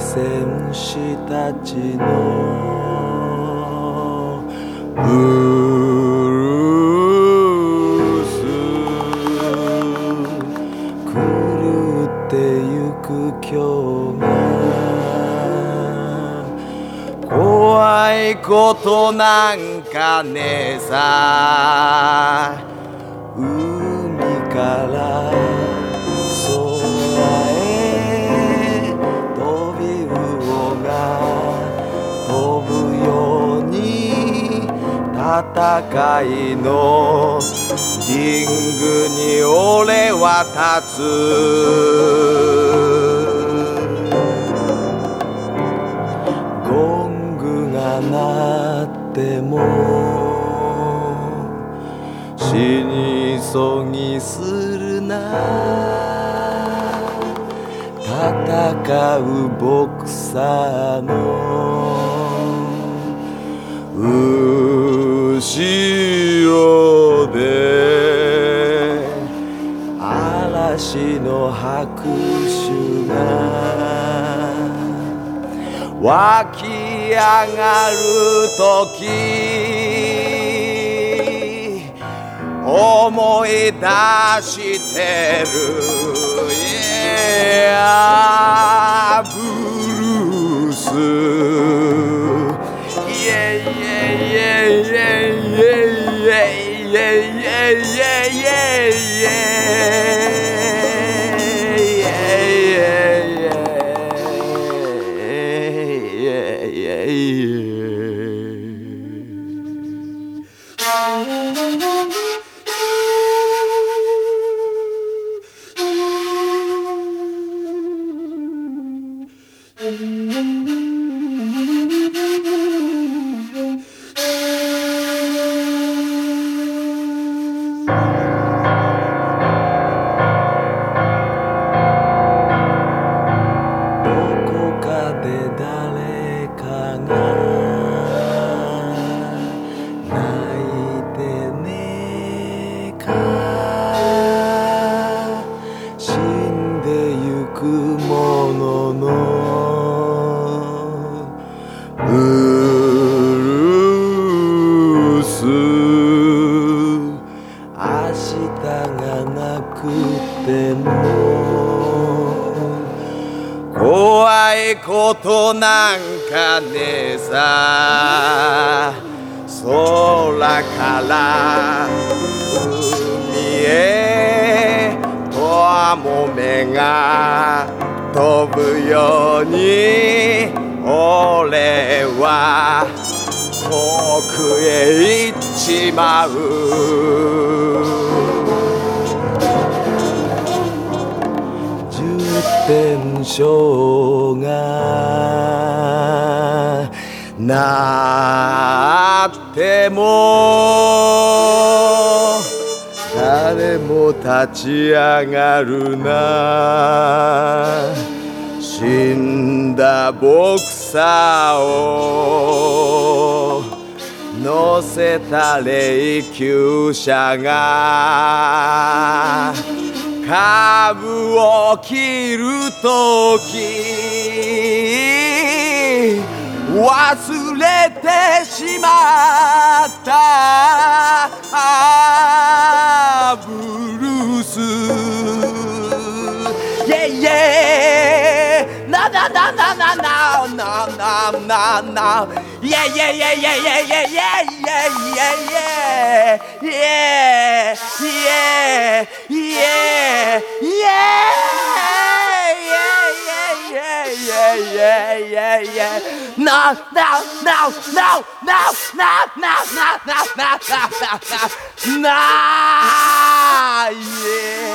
虫たちのブルース狂ってゆく今日が怖いことなんかねえさ。戦いのリングに俺は立つ。ゴングが鳴っても死に急ぎするな。戦うボクサーの後ろで嵐の拍手が湧き上がる時思い出してる。Yeah ブルース。明日がなくても」怖いことなんかねえさ。空から海へとわもめが飛ぶように俺は遠くへ行っちまう。十点章がなっても誰も立ち上がるな。死んだボクサーを乗せた霊柩車が株を切るとき忘れてしまったブルース Yeah yeah na na na na na na na na na na yeah yeah yeah yeah yeah yeah yeah yeah yeah yeah yeah yeah yeah yeah yeah yeah yeah yeah no no no no no no no no no no no no no yeah